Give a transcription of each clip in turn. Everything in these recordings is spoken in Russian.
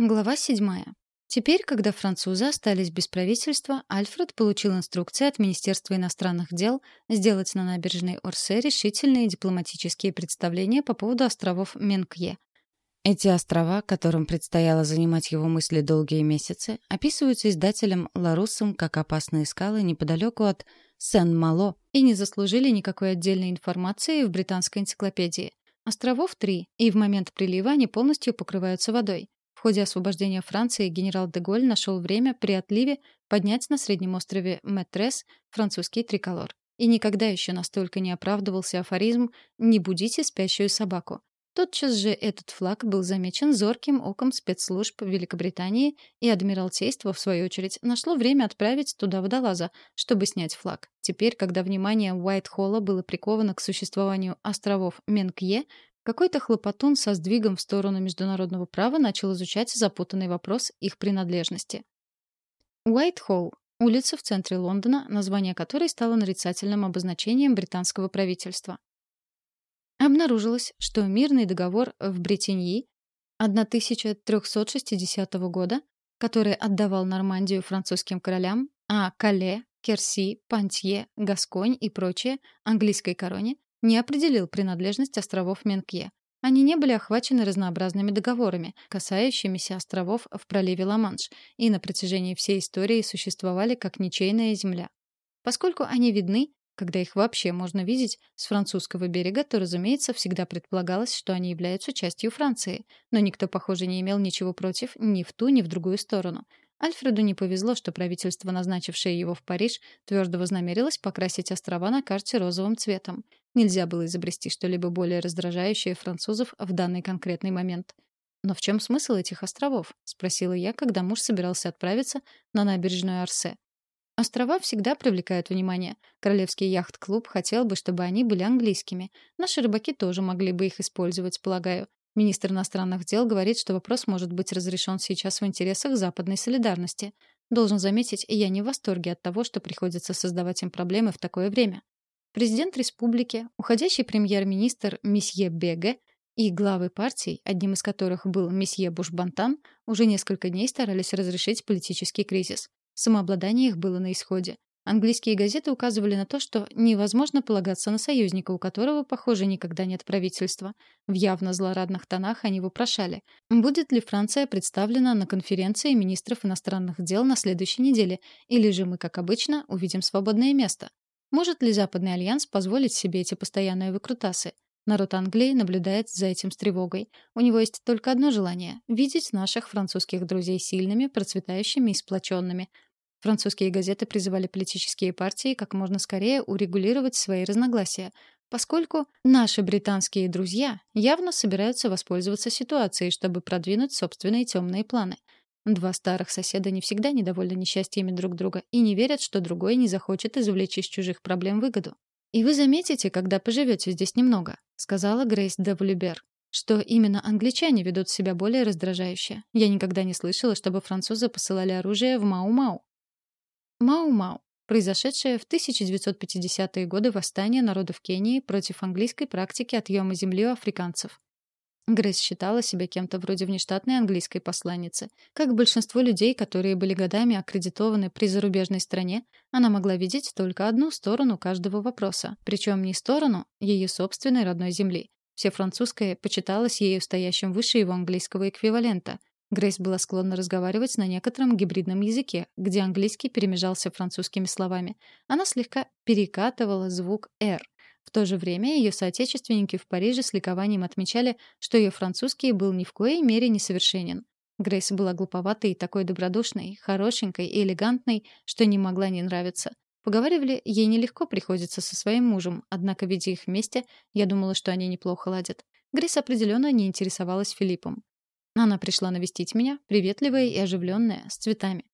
Глава седьмая. Теперь, когда французы остались без правительства, Альфред получил инструкции от Министерства иностранных дел сделать на набережной Орсе решительные дипломатические представления по поводу островов Менкье. Эти острова, которым предстояло занимать его мысли долгие месяцы, описываются издателем Ларуссом как опасные скалы неподалеку от Сен-Мало и не заслужили никакой отдельной информации в британской энциклопедии. Островов три, и в момент прилива они полностью покрываются водой. В ходе освобождения Франции генерал де Голь нашел время при отливе поднять на среднем острове Метрес французский триколор. И никогда еще настолько не оправдывался афоризм «не будите спящую собаку». Тотчас же этот флаг был замечен зорким оком спецслужб Великобритании, и Адмиралтейство, в свою очередь, нашло время отправить туда водолаза, чтобы снять флаг. Теперь, когда внимание Уайт-Холла было приковано к существованию островов Менкье, какой-то хлопотун со сдвигом в сторону международного права начал изучать запутанный вопрос их принадлежности. Уайт-Холл — улица в центре Лондона, название которой стало нарицательным обозначением британского правительства. Обнаружилось, что мирный договор в Бретеньи 1360 года, который отдавал Нормандию французским королям, а Кале, Керси, Пантье, Гасконь и прочее английской короне, не определил принадлежность островов Менкье. Они не были охвачены разнообразными договорами, касающимися островов в проливе Ла-Манш, и на протяжении всей истории существовали как ничейная земля. Поскольку они видны, когда их вообще можно видеть с французского берега, то, разумеется, всегда предполагалось, что они являются частью Франции, но никто, похоже, не имел ничего против ни в ту, ни в другую сторону. Альфреду не повезло, что правительство, назначившее его в Париж, твердо вознамерилось покрасить острова на карте розовым цветом. Нельзя было изобрести что-либо более раздражающее французов в данный конкретный момент. «Но в чем смысл этих островов?» — спросила я, когда муж собирался отправиться на набережную Арсе. Острова всегда привлекают внимание. Королевский яхт-клуб хотел бы, чтобы они были английскими. Наши рыбаки тоже могли бы их использовать, полагаю. Министр иностранных дел говорит, что вопрос может быть разрешен сейчас в интересах западной солидарности. Должен заметить, я не в восторге от того, что приходится создавать им проблемы в такое время. Президент республики, уходящий премьер-министр месье Беге и главы партий, одним из которых был месье Бушбантан, уже несколько дней старались разрешить политический кризис. Самообладание их было на исходе. Английские газеты указывали на то, что невозможно полагаться на союзника, у которого, похоже, никогда нет правительства. В явно злорадных тонах они вопрошали, будет ли Франция представлена на конференции министров иностранных дел на следующей неделе, или же мы, как обычно, увидим свободное место. Может ли Западный альянс позволить себе эти постоянные выкрутасы? Народ Англии наблюдает за этим с тревогой. У него есть только одно желание — видеть наших французских друзей сильными, процветающими и сплоченными — Французские газеты призывали политические партии как можно скорее урегулировать свои разногласия, поскольку наши британские друзья явно собираются воспользоваться ситуацией, чтобы продвинуть собственные темные планы. Два старых соседа не всегда недовольны несчастьями друг друга и не верят, что другой не захочет извлечь из чужих проблем выгоду. «И вы заметите, когда поживете здесь немного», — сказала Грейс де Влюбер, что именно англичане ведут себя более раздражающе. Я никогда не слышала, чтобы французы посылали оружие в Мау-Мау. Мау-Мау, произошедшее в 1950-е годы восстание народов Кении против английской практики отъема земли у африканцев. Грейс считала себя кем-то вроде внештатной английской посланницы. Как большинство людей, которые были годами аккредитованы при зарубежной стране, она могла видеть только одну сторону каждого вопроса, причем не сторону ее собственной родной земли. Все французское почиталось ею стоящим выше его английского эквивалента, Грейс была склонна разговаривать на некотором гибридном языке, где английский перемежался французскими словами. Она слегка перекатывала звук «р». В то же время ее соотечественники в Париже с ликованием отмечали, что ее французский был ни в коей мере несовершенен. Грейс была глуповатой и такой добродушной, хорошенькой и элегантной, что не могла не нравиться. Поговаривали, ей нелегко приходится со своим мужем, однако, видя их вместе, я думала, что они неплохо ладят. Грейс определенно не интересовалась Филиппом. Она пришла навестить меня, приветливая и оживленная, с цветами.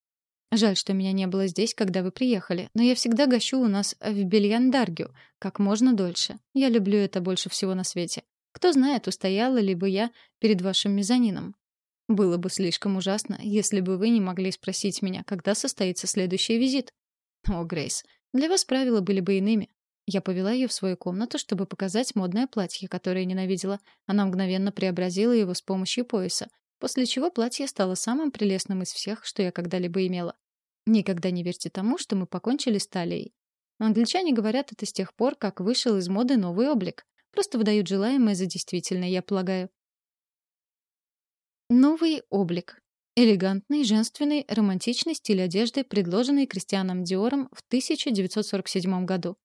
Жаль, что меня не было здесь, когда вы приехали, но я всегда гощу у нас в Бельяндаргю как можно дольше. Я люблю это больше всего на свете. Кто знает, устояла ли бы я перед вашим мезонином. Было бы слишком ужасно, если бы вы не могли спросить меня, когда состоится следующий визит. О, Грейс, для вас правила были бы иными. Я повела ее в свою комнату, чтобы показать модное платье, которое ненавидела. Она мгновенно преобразила его с помощью пояса. после чего платье стало самым прелестным из всех, что я когда-либо имела. Никогда не верьте тому, что мы покончили с талией. Англичане говорят это с тех пор, как вышел из моды новый облик. Просто выдают желаемое за действительное, я полагаю. Новый облик. Элегантный, женственный, романтичный стиль одежды, предложенный Кристианом Диором в 1947 году.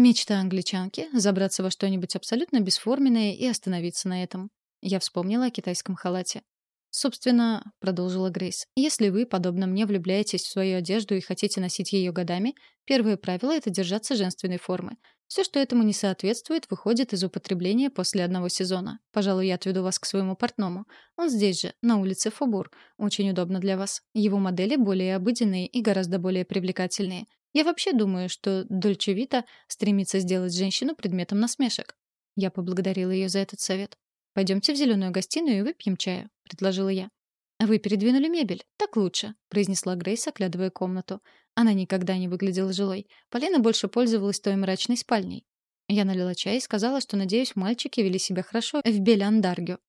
Мечта англичанки — забраться во что-нибудь абсолютно бесформенное и остановиться на этом. Я вспомнила о китайском халате. «Собственно», — продолжила Грейс, «если вы, подобно мне, влюбляетесь в свою одежду и хотите носить ее годами, первое правило — это держаться женственной формы. Все, что этому не соответствует, выходит из употребления после одного сезона. Пожалуй, я отведу вас к своему портному. Он здесь же, на улице Фобур. Очень удобно для вас. Его модели более обыденные и гораздо более привлекательные. Я вообще думаю, что Дольче Вита стремится сделать женщину предметом насмешек. Я поблагодарила ее за этот совет. «Пойдемте в зеленую гостиную и выпьем чаю», — предложила я. «Вы передвинули мебель. Так лучше», — произнесла Грейс, оглядывая комнату. Она никогда не выглядела жилой. Полина больше пользовалась той мрачной спальней. Я налила чай и сказала, что, надеюсь, мальчики вели себя хорошо в Беляндаргю.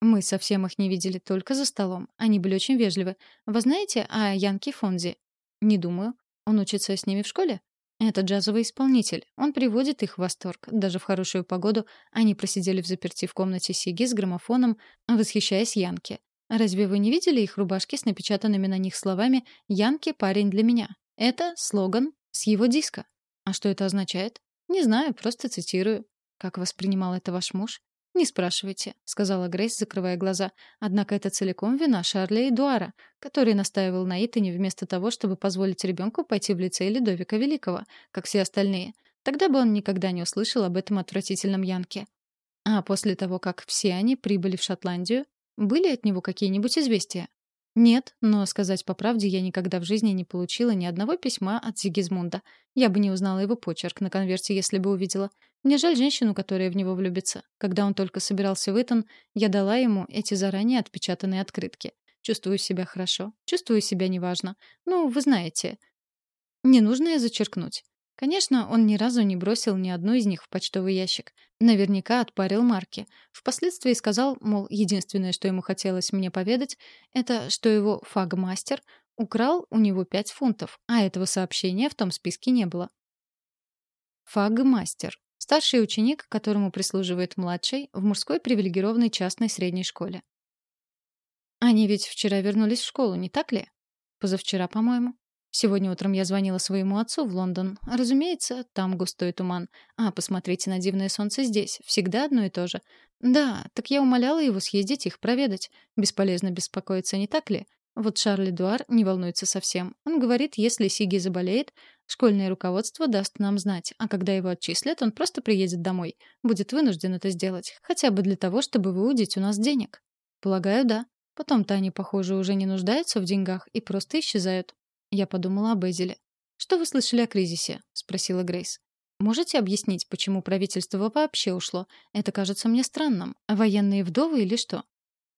Мы совсем их не видели, только за столом. Они были очень вежливы. Вы знаете о Янке Фонзи? Не думаю. Он учится с ними в школе? Это джазовый исполнитель. Он приводит их в восторг. Даже в хорошую погоду они просидели в заперти в комнате Сиги с граммофоном, восхищаясь Янке. Разве вы не видели их рубашки с напечатанными на них словами «Янки – парень для меня»? Это слоган с его диска. А что это означает? Не знаю, просто цитирую. Как воспринимал это ваш муж? «Не спрашивайте», — сказала Грейс, закрывая глаза. Однако это целиком вина Шарля и Дуара, который настаивал на Итане вместо того, чтобы позволить ребенку пойти в лицей Ледовика Великого, как все остальные. Тогда бы он никогда не услышал об этом отвратительном Янке. А после того, как все они прибыли в Шотландию, были от него какие-нибудь известия? Нет, но сказать по правде, я никогда в жизни не получила ни одного письма от Сигизмунда. Я бы не узнала его почерк на конверте, если бы увидела. Мне жаль женщину, которая в него влюбится. Когда он только собирался в Итон, я дала ему эти заранее отпечатанные открытки. Чувствую себя хорошо, чувствую себя неважно. Ну, вы знаете. Не нужно я зачеркнуть. Конечно, он ни разу не бросил ни одну из них в почтовый ящик. Наверняка отпарил марки. Впоследствии сказал, мол, единственное, что ему хотелось мне поведать, это что его фагмастер украл у него пять фунтов, а этого сообщения в том списке не было. Фагмастер. Старший ученик, которому прислуживает младший, в мужской привилегированной частной средней школе. Они ведь вчера вернулись в школу, не так ли? Позавчера, по-моему. Сегодня утром я звонила своему отцу в Лондон. Разумеется, там густой туман. А, посмотрите на дивное солнце здесь. Всегда одно и то же. Да, так я умоляла его съездить их проведать. Бесполезно беспокоиться, не так ли? Вот Шарль Эдуар не волнуется совсем. Он говорит, если Сиги заболеет, школьное руководство даст нам знать, а когда его отчислят, он просто приедет домой. Будет вынужден это сделать, хотя бы для того, чтобы выудить у нас денег. Полагаю, да. Потом-то они, похоже, уже не нуждаются в деньгах и просто исчезают. Я подумала об Эзеле. «Что вы слышали о кризисе?» — спросила Грейс. «Можете объяснить, почему правительство вообще ушло? Это кажется мне странным. Военные вдовы или что?»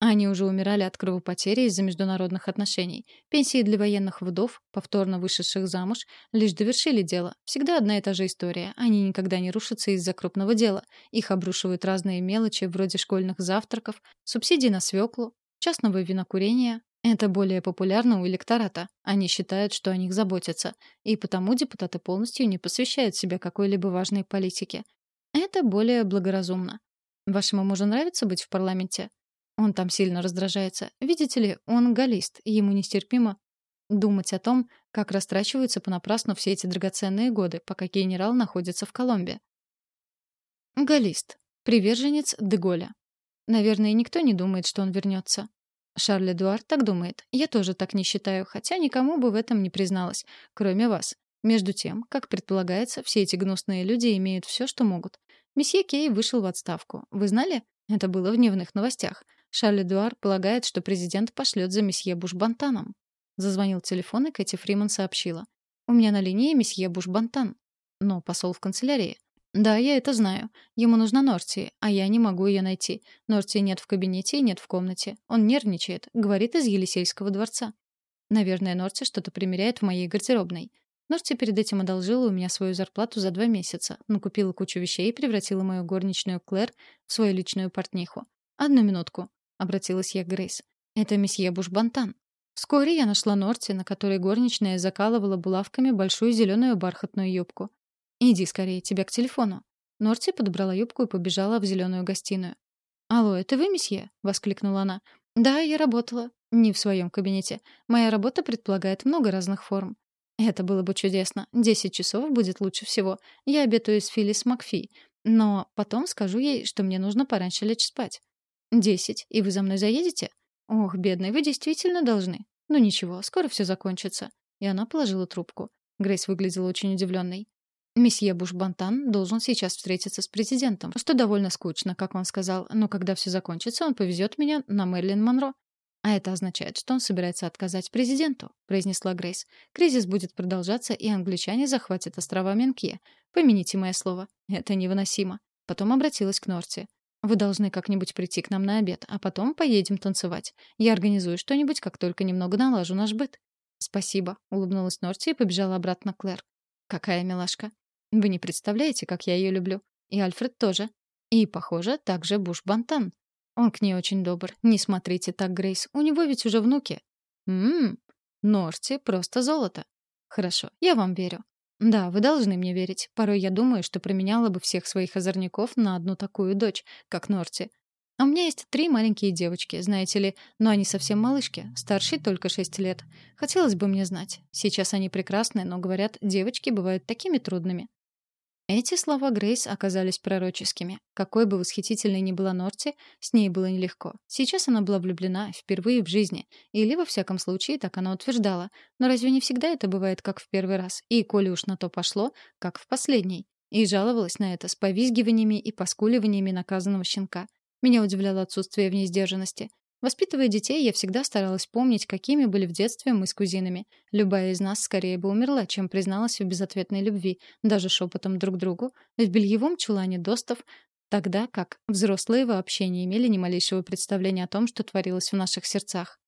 Они уже умирали от кровопотери из-за международных отношений. Пенсии для военных вдов, повторно вышедших замуж, лишь довершили дело. Всегда одна и та же история. Они никогда не рушатся из-за крупного дела. Их обрушивают разные мелочи, вроде школьных завтраков, субсидий на свеклу, частного винокурения, это более популярно у электората. Они считают, что о них заботятся, и потому депутаты полностью не посвящают себя какой-либо важной политике. Это более благоразумно. Вашему мужу нравится быть в парламенте? Он там сильно раздражается. Видите ли, он галлист, и ему нестерпимо думать о том, как растрачиваются понапрасну все эти драгоценные годы, пока генерал находится в Коломбе. Галлист. Приверженец Деголя. Наверное, никто не думает, что он вернется. Шарль Эдуард так думает. Я тоже так не считаю, хотя никому бы в этом не призналась, кроме вас. Между тем, как предполагается, все эти гнусные люди имеют все, что могут. Месье Кей вышел в отставку. Вы знали? Это было в дневных новостях. Шарль Эдуард полагает, что президент пошлет за месье Бушбантаном. Зазвонил телефон, и Кэти Фриман сообщила. «У меня на линии месье Бушбантан». Но посол в канцелярии. «Да, я это знаю. Ему нужна Норти, а я не могу ее найти. Норти нет в кабинете и нет в комнате. Он нервничает, говорит из Елисейского дворца. Наверное, Норти что-то примеряет в моей гардеробной. Норти перед этим одолжила у меня свою зарплату за два месяца, но купила кучу вещей и превратила мою горничную Клэр в свою личную портниху. «Одну минутку», — обратилась я к Грейс. «Это месье Бушбантан». Вскоре я нашла Норти, на которой горничная закалывала булавками большую зеленую бархатную юбку. «Иди скорее, тебя к телефону». Норти подобрала юбку и побежала в зеленую гостиную. «Алло, это вы, месье?» — воскликнула она. «Да, я работала. Не в своем кабинете. Моя работа предполагает много разных форм. Это было бы чудесно. Десять часов будет лучше всего. Я обедаю с Филлис Макфи. Но потом скажу ей, что мне нужно пораньше лечь спать. Десять. И вы за мной заедете? Ох, бедный, вы действительно должны. Ну ничего, скоро все закончится. И она положила трубку. Грейс выглядела очень удивленной. Месье Буш-Бантан должен сейчас встретиться с президентом, что довольно скучно, как он сказал, но когда все закончится, он повезет меня на Мэрилин Монро. «А это означает, что он собирается отказать президенту», — произнесла Грейс. «Кризис будет продолжаться, и англичане захватят острова Менкье. Помяните мое слово. Это невыносимо». Потом обратилась к Норти. «Вы должны как-нибудь прийти к нам на обед, а потом поедем танцевать. Я организую что-нибудь, как только немного налажу наш быт». «Спасибо», — улыбнулась Норти и побежала обратно к Клэр. «Какая милашка. Вы не представляете, как я ее люблю. И Альфред тоже. И, похоже, также Буш-Бантан. Он к ней очень добр. Не смотрите так, Грейс. У него ведь уже внуки. Ммм, Норти просто золото. Хорошо, я вам верю. Да, вы должны мне верить. Порой я думаю, что променяла бы всех своих озорников на одну такую дочь, как Норти. А у меня есть три маленькие девочки, знаете ли, но они совсем малышки, старшей только шесть лет. Хотелось бы мне знать. Сейчас они прекрасны, но, говорят, девочки бывают такими трудными. Эти слова Грейс оказались пророческими. Какой бы восхитительной ни была Норти, с ней было нелегко. Сейчас она была влюблена впервые в жизни. Или, во всяком случае, так она утверждала. Но разве не всегда это бывает как в первый раз? И, коли уж на то пошло, как в последний? И жаловалась на это с повизгиваниями и поскуливаниями наказанного щенка. Меня удивляло отсутствие в ней сдержанности. Воспитывая детей, я всегда старалась помнить, какими были в детстве мы с кузинами. Любая из нас скорее бы умерла, чем призналась в безответной любви, даже шепотом друг другу, в бельевом чулане достов, тогда как взрослые вообще не имели ни малейшего представления о том, что творилось в наших сердцах.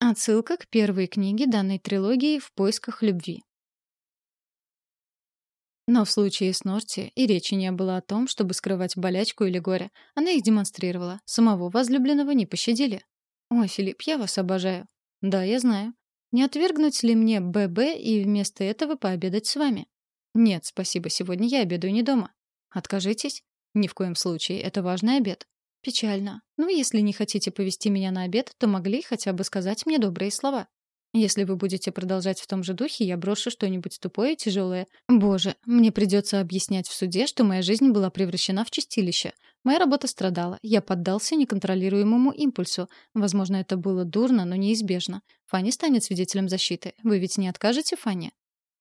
Отсылка к первой книге данной трилогии «В поисках любви». Но в случае с Норти и речи не было о том, чтобы скрывать болячку или горе. Она их демонстрировала. Самого возлюбленного не пощадили. «Ой, Филипп, я вас обожаю». «Да, я знаю. Не отвергнуть ли мне ББ и вместо этого пообедать с вами?» «Нет, спасибо, сегодня я обедаю не дома». «Откажитесь?» «Ни в коем случае, это важный обед». «Печально. Ну, если не хотите повести меня на обед, то могли хотя бы сказать мне добрые слова». Если вы будете продолжать в том же духе, я брошу что-нибудь тупое и тяжелое. Боже, мне придется объяснять в суде, что моя жизнь была превращена в чистилище. Моя работа страдала. Я поддался неконтролируемому импульсу. Возможно, это было дурно, но неизбежно. Фанни станет свидетелем защиты. Вы ведь не откажете Фанни?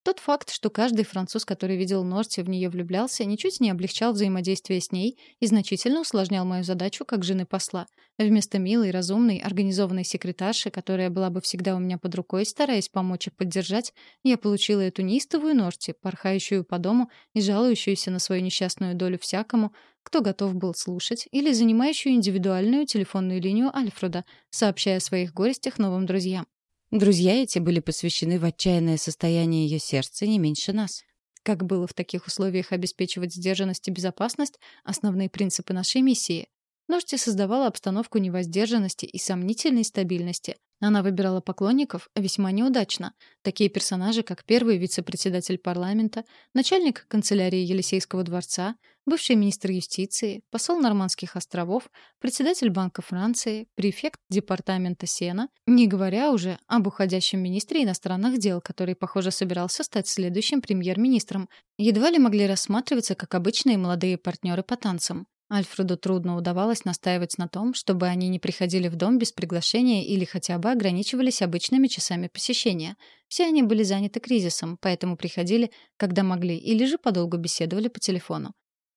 Тот факт, что каждый француз, который видел Норти, в нее влюблялся, ничуть не облегчал взаимодействие с ней и значительно усложнял мою задачу как жены посла. Вместо милой, разумной, организованной секретарши, которая была бы всегда у меня под рукой, стараясь помочь и поддержать, я получила эту неистовую Норти, порхающую по дому и жалующуюся на свою несчастную долю всякому, кто готов был слушать, или занимающую индивидуальную телефонную линию Альфреда, сообщая о своих горестях новым друзьям. Друзья эти были посвящены в отчаянное состояние ее сердца не меньше нас. Как было в таких условиях обеспечивать сдержанность и безопасность — основные принципы нашей миссии. Ножти создавала обстановку невоздержанности и сомнительной стабильности. Она выбирала поклонников весьма неудачно. Такие персонажи, как первый вице-председатель парламента, начальник канцелярии Елисейского дворца, бывший министр юстиции, посол Нормандских островов, председатель Банка Франции, префект департамента Сена, не говоря уже об уходящем министре иностранных дел, который, похоже, собирался стать следующим премьер-министром, едва ли могли рассматриваться как обычные молодые партнеры по танцам. Альфреду трудно удавалось настаивать на том, чтобы они не приходили в дом без приглашения или хотя бы ограничивались обычными часами посещения. Все они были заняты кризисом, поэтому приходили, когда могли, или же подолгу беседовали по телефону.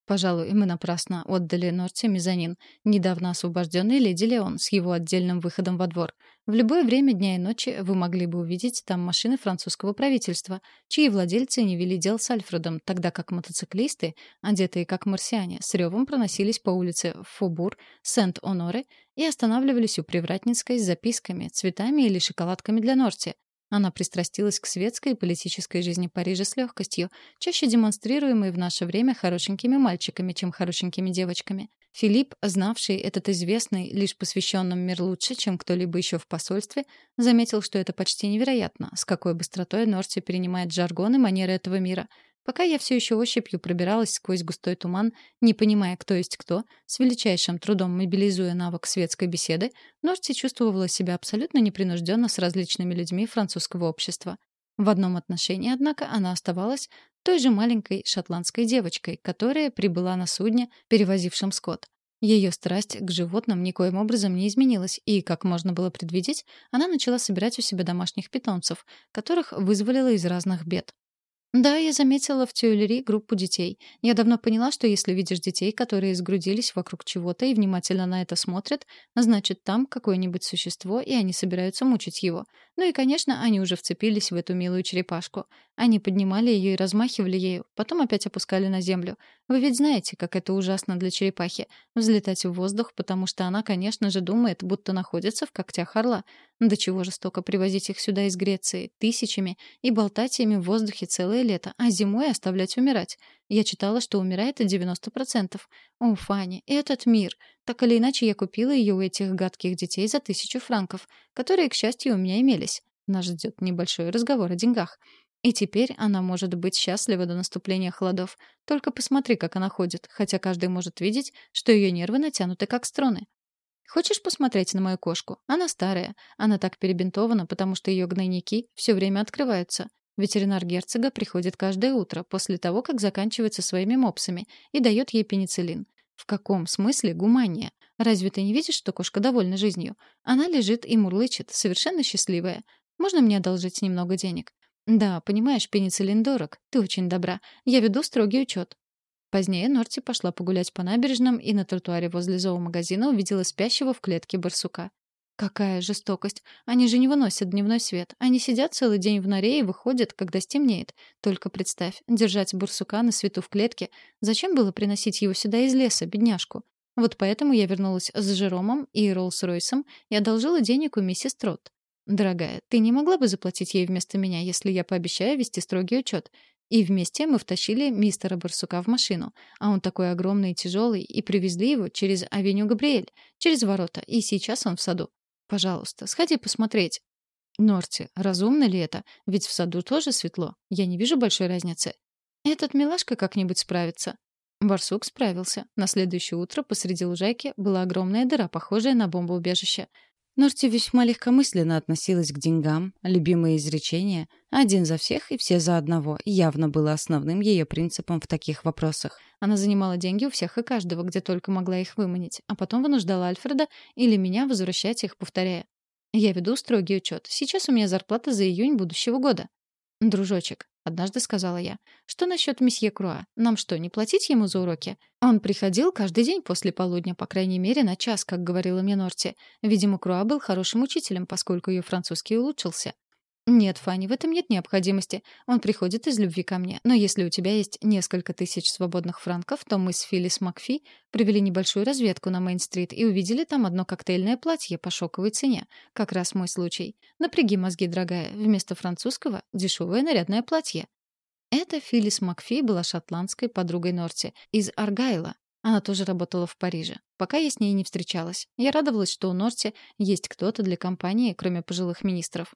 Пожалуй, мы напрасно отдали Норте мезонин, недавно освобожденный леди Леон с его отдельным выходом во двор. В любое время дня и ночи вы могли бы увидеть там машины французского правительства, чьи владельцы не вели дел с Альфредом, тогда как мотоциклисты, одетые как марсиане, с ревом проносились по улице Фобур, Сент-Оноре и останавливались у Привратницкой с записками, цветами или шоколадками для Норти, она пристрастилась к светской и политической жизни Парижа с легкостью, чаще демонстрируемой в наше время хорошенькими мальчиками, чем хорошенькими девочками. Филипп, знавший этот известный лишь посвященным мир лучше, чем кто-либо еще в посольстве, заметил, что это почти невероятно, с какой быстротой Норти перенимает жаргон и манеры этого мира. Пока я все еще ощупью пробиралась сквозь густой туман, не понимая, кто есть кто, с величайшим трудом мобилизуя навык светской беседы, Норти чувствовала себя абсолютно непринужденно с различными людьми французского общества. В одном отношении, однако, она оставалась той же маленькой шотландской девочкой, которая прибыла на судне, перевозившем скот. Ее страсть к животным никоим образом не изменилась, и, как можно было предвидеть, она начала собирать у себя домашних питомцев, которых вызволила из разных бед. Да, я заметила в Тюэлери группу детей. Я давно поняла, что если видишь детей, которые сгрудились вокруг чего-то и внимательно на это смотрят, значит, там какое-нибудь существо, и они собираются мучить его. Ну и, конечно, они уже вцепились в эту милую черепашку. Они поднимали ее и размахивали ею, потом опять опускали на землю. Вы ведь знаете, как это ужасно для черепахи — взлетать в воздух, потому что она, конечно же, думает, будто находится в когтях орла. До чего жестоко привозить их сюда из Греции, тысячами, и болтать ими в воздухе целое лето, а зимой оставлять умирать. Я читала, что умирает 90%. О, Фанни, этот мир! Так или иначе, я купила ее у этих гадких детей за тысячу франков, которые, к счастью, у меня имелись. Нас ждет небольшой разговор о деньгах. И теперь она может быть счастлива до наступления холодов. Только посмотри, как она ходит, хотя каждый может видеть, что ее нервы натянуты как струны. Хочешь посмотреть на мою кошку? Она старая. Она так перебинтована, потому что ее гнойники все время открываются. Ветеринар герцога приходит каждое утро после того, как заканчивается своими мопсами, и дает ей пенициллин. В каком смысле гумания? Разве ты не видишь, что кошка довольна жизнью? Она лежит и мурлычет, совершенно счастливая. Можно мне одолжить немного денег? Да, понимаешь, пенициллин дорог. Ты очень добра. Я веду строгий учет. Позднее Норти пошла погулять по набережным и на тротуаре возле зоомагазина увидела спящего в клетке барсука. Какая жестокость. Они же не выносят дневной свет. Они сидят целый день в норе и выходят, когда стемнеет. Только представь, держать бурсука на свету в клетке. Зачем было приносить его сюда из леса, бедняжку? Вот поэтому я вернулась с Жеромом и Роллс-Ройсом и одолжила денег у миссис Трот. «Дорогая, ты не могла бы заплатить ей вместо меня, если я пообещаю вести строгий учет? И вместе мы втащили мистера Барсука в машину. А он такой огромный и тяжелый, и привезли его через авеню Габриэль, через ворота, и сейчас он в саду. Пожалуйста, сходи посмотреть. Норти, разумно ли это? Ведь в саду тоже светло. Я не вижу большой разницы. Этот милашка как-нибудь справится. Барсук справился. На следующее утро посреди лужайки была огромная дыра, похожая на бомбоубежище. Норти весьма легкомысленно относилась к деньгам, любимое изречение «один за всех и все за одного» явно было основным ее принципом в таких вопросах. Она занимала деньги у всех и каждого, где только могла их выманить, а потом вынуждала Альфреда или меня возвращать их, повторяя. «Я веду строгий учет. Сейчас у меня зарплата за июнь будущего года». «Дружочек, Однажды сказала я. «Что насчет месье Круа? Нам что, не платить ему за уроки?» Он приходил каждый день после полудня, по крайней мере, на час, как говорила мне Норти. Видимо, Круа был хорошим учителем, поскольку ее французский улучшился. «Нет, Фанни, в этом нет необходимости. Он приходит из любви ко мне. Но если у тебя есть несколько тысяч свободных франков, то мы с Филлис Макфи провели небольшую разведку на Мейн-стрит и увидели там одно коктейльное платье по шоковой цене. Как раз мой случай. Напряги мозги, дорогая. Вместо французского — дешевое нарядное платье». Эта Филлис Макфи была шотландской подругой Норти из Аргайла. Она тоже работала в Париже. Пока я с ней не встречалась. Я радовалась, что у Норти есть кто-то для компании, кроме пожилых министров.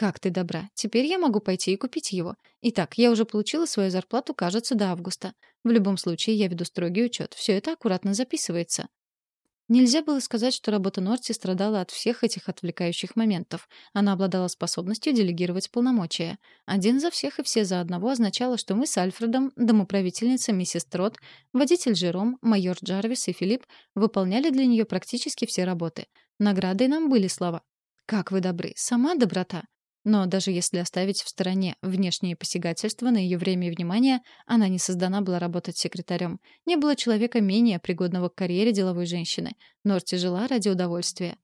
«Как ты добра. Теперь я могу пойти и купить его. Итак, я уже получила свою зарплату, кажется, до августа. В любом случае, я веду строгий учет. Все это аккуратно записывается». Нельзя было сказать, что работа Норти страдала от всех этих отвлекающих моментов. Она обладала способностью делегировать полномочия. Один за всех и все за одного означало, что мы с Альфредом, домоправительница миссис Трот, водитель Жером, майор Джарвис и Филипп выполняли для нее практически все работы. Наградой нам были слова «Как вы добры! Сама доброта!» Но даже если оставить в стороне внешние посягательства на ее время и внимание, она не создана была работать секретарем. Не было человека менее пригодного к карьере деловой женщины. Норти жила ради удовольствия.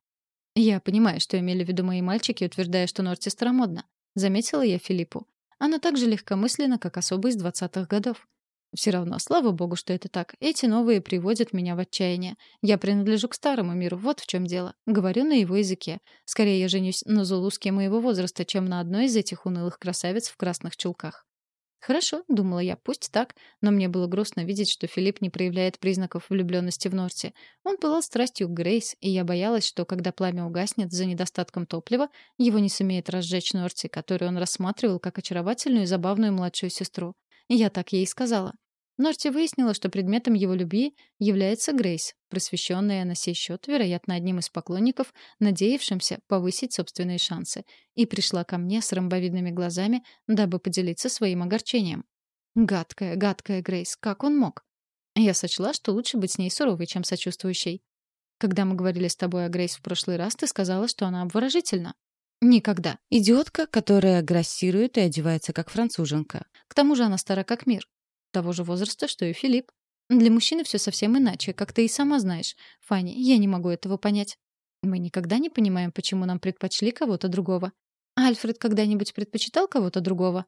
«Я понимаю, что имели в виду мои мальчики, утверждая, что Норти старомодна», — заметила я Филиппу. Она так же легкомысленна, как особо из двадцатых годов. Все равно, слава богу, что это так. Эти новые приводят меня в отчаяние. Я принадлежу к старому миру, вот в чем дело. Говорю на его языке. Скорее я женюсь на зулуске моего возраста, чем на одной из этих унылых красавиц в красных чулках. Хорошо, думала я, пусть так, но мне было грустно видеть, что Филипп не проявляет признаков влюбленности в Норти. Он пылал страстью к Грейс, и я боялась, что когда пламя угаснет за недостатком топлива, его не сумеет разжечь Норти, которую он рассматривал как очаровательную и забавную младшую сестру. И я так ей сказала. Норти выяснила, что предметом его любви является Грейс, просвещенная на сей счет, вероятно, одним из поклонников, надеявшимся повысить собственные шансы, и пришла ко мне с ромбовидными глазами, дабы поделиться своим огорчением. Гадкая, гадкая Грейс, как он мог? Я сочла, что лучше быть с ней суровой, чем сочувствующей. Когда мы говорили с тобой о Грейс в прошлый раз, ты сказала, что она обворожительна. Никогда. Идиотка, которая агрессирует и одевается как француженка. К тому же она стара как мир того же возраста, что и Филипп. Для мужчины все совсем иначе, как ты и сама знаешь. Фанни, я не могу этого понять. Мы никогда не понимаем, почему нам предпочли кого-то другого. Альфред когда-нибудь предпочитал кого-то другого?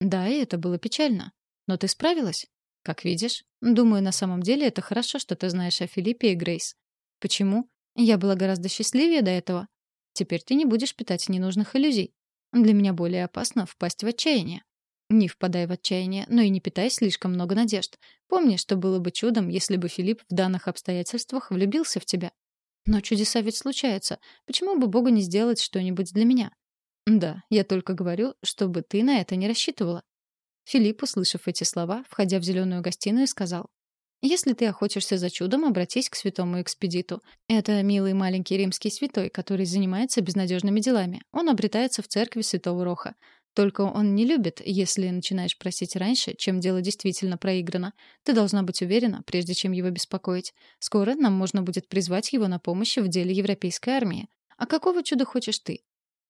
Да, и это было печально. Но ты справилась? Как видишь. Думаю, на самом деле это хорошо, что ты знаешь о Филиппе и Грейс. Почему? Я была гораздо счастливее до этого. Теперь ты не будешь питать ненужных иллюзий. Для меня более опасно впасть в отчаяние. Не впадай в отчаяние, но и не питай слишком много надежд. Помни, что было бы чудом, если бы Филипп в данных обстоятельствах влюбился в тебя. Но чудеса ведь случаются. Почему бы Богу не сделать что-нибудь для меня? Да, я только говорю, чтобы ты на это не рассчитывала. Филипп, услышав эти слова, входя в зеленую гостиную, сказал: если ты охотишься за чудом, обратись к святому экспедиту. Это милый маленький римский святой, который занимается безнадежными делами. Он обретается в церкви Святого Роха. Только он не любит, если начинаешь просить раньше, чем дело действительно проиграно. Ты должна быть уверена, прежде чем его беспокоить. Скоро нам можно будет призвать его на помощь в деле европейской армии. А какого чуда хочешь ты?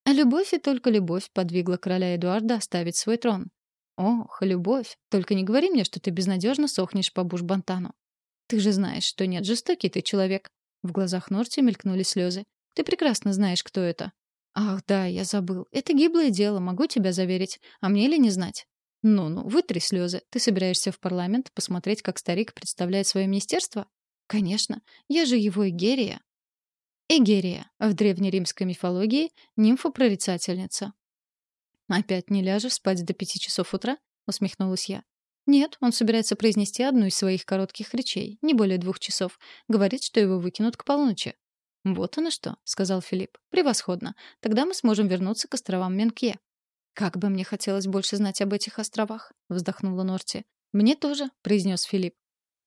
А любовь и только любовь подвигла короля Эдуарда оставить свой трон. Ох, любовь. Только не говори мне, что ты безнадежно сохнешь по Буш-Бантану. Ты же знаешь, что нет, жестокий ты человек. В глазах Норти мелькнули слезы. Ты прекрасно знаешь, кто это. Ах, да, я забыл. Это гиблое дело, могу тебя заверить. А мне ли не знать? Ну-ну, вытри слезы. Ты собираешься в парламент посмотреть, как старик представляет свое министерство? Конечно. Я же его Эгерия. Эгерия. В древнеримской мифологии нимфа-прорицательница. Опять не ляжешь спать до пяти часов утра? Усмехнулась я. Нет, он собирается произнести одну из своих коротких речей, не более двух часов. Говорит, что его выкинут к полуночи. «Вот оно что», — сказал Филипп. «Превосходно. Тогда мы сможем вернуться к островам Менкье». «Как бы мне хотелось больше знать об этих островах», — вздохнула Норти. «Мне тоже», — произнес Филипп.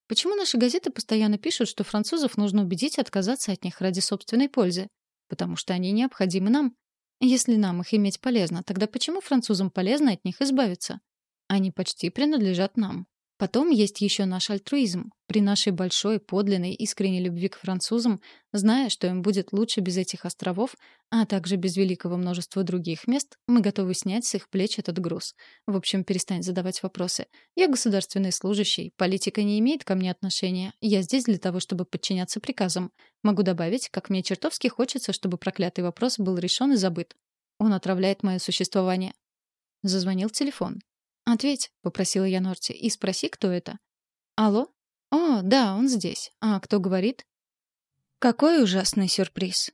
«Почему наши газеты постоянно пишут, что французов нужно убедить отказаться от них ради собственной пользы? Потому что они необходимы нам. Если нам их иметь полезно, тогда почему французам полезно от них избавиться? Они почти принадлежат нам. Потом есть еще наш альтруизм. При нашей большой, подлинной, искренней любви к французам, зная, что им будет лучше без этих островов, а также без великого множества других мест, мы готовы снять с их плеч этот груз. В общем, перестань задавать вопросы. Я государственный служащий, политика не имеет ко мне отношения. Я здесь для того, чтобы подчиняться приказам. Могу добавить, как мне чертовски хочется, чтобы проклятый вопрос был решен и забыт. Он отравляет мое существование. Зазвонил телефон. «Ответь», — попросила я Норти, — «и спроси, кто это». «Алло? О, да, он здесь. А кто говорит?» «Какой ужасный сюрприз».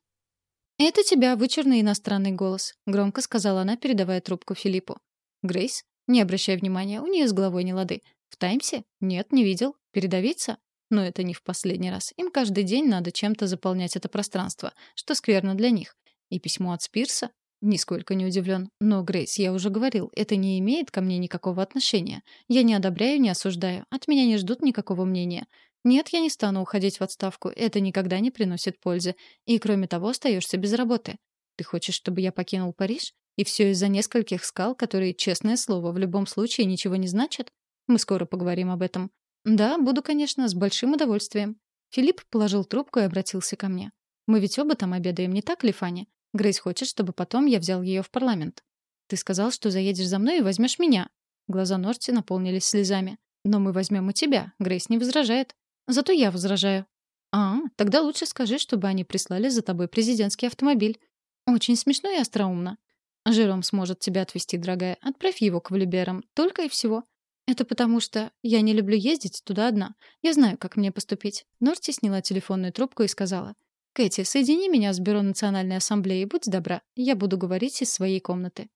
«Это тебя, вычурный иностранный голос», — громко сказала она, передавая трубку Филиппу. «Грейс? Не обращай внимания, у нее с головой не лады. В Таймсе? Нет, не видел. Передавиться? Но это не в последний раз. Им каждый день надо чем-то заполнять это пространство, что скверно для них. И письмо от Спирса? Нисколько не удивлен. Но, Грейс, я уже говорил, это не имеет ко мне никакого отношения. Я не одобряю, не осуждаю. От меня не ждут никакого мнения. Нет, я не стану уходить в отставку. Это никогда не приносит пользы. И, кроме того, остаешься без работы. Ты хочешь, чтобы я покинул Париж? И все из-за нескольких скал, которые, честное слово, в любом случае ничего не значат? Мы скоро поговорим об этом. Да, буду, конечно, с большим удовольствием. Филипп положил трубку и обратился ко мне. Мы ведь оба там обедаем, не так ли, Фаня? Грейс хочет, чтобы потом я взял ее в парламент. Ты сказал, что заедешь за мной и возьмешь меня. Глаза Норти наполнились слезами. Но мы возьмем и тебя. Грейс не возражает. Зато я возражаю. А, тогда лучше скажи, чтобы они прислали за тобой президентский автомобиль. Очень смешно и остроумно. Жером сможет тебя отвезти, дорогая. Отправь его к Валюберам. Только и всего. Это потому что я не люблю ездить туда одна. Я знаю, как мне поступить. Норти сняла телефонную трубку и сказала. «Кэти, соедини меня с Бюро Национальной Ассамблеи, будь добра. Я буду говорить из своей комнаты».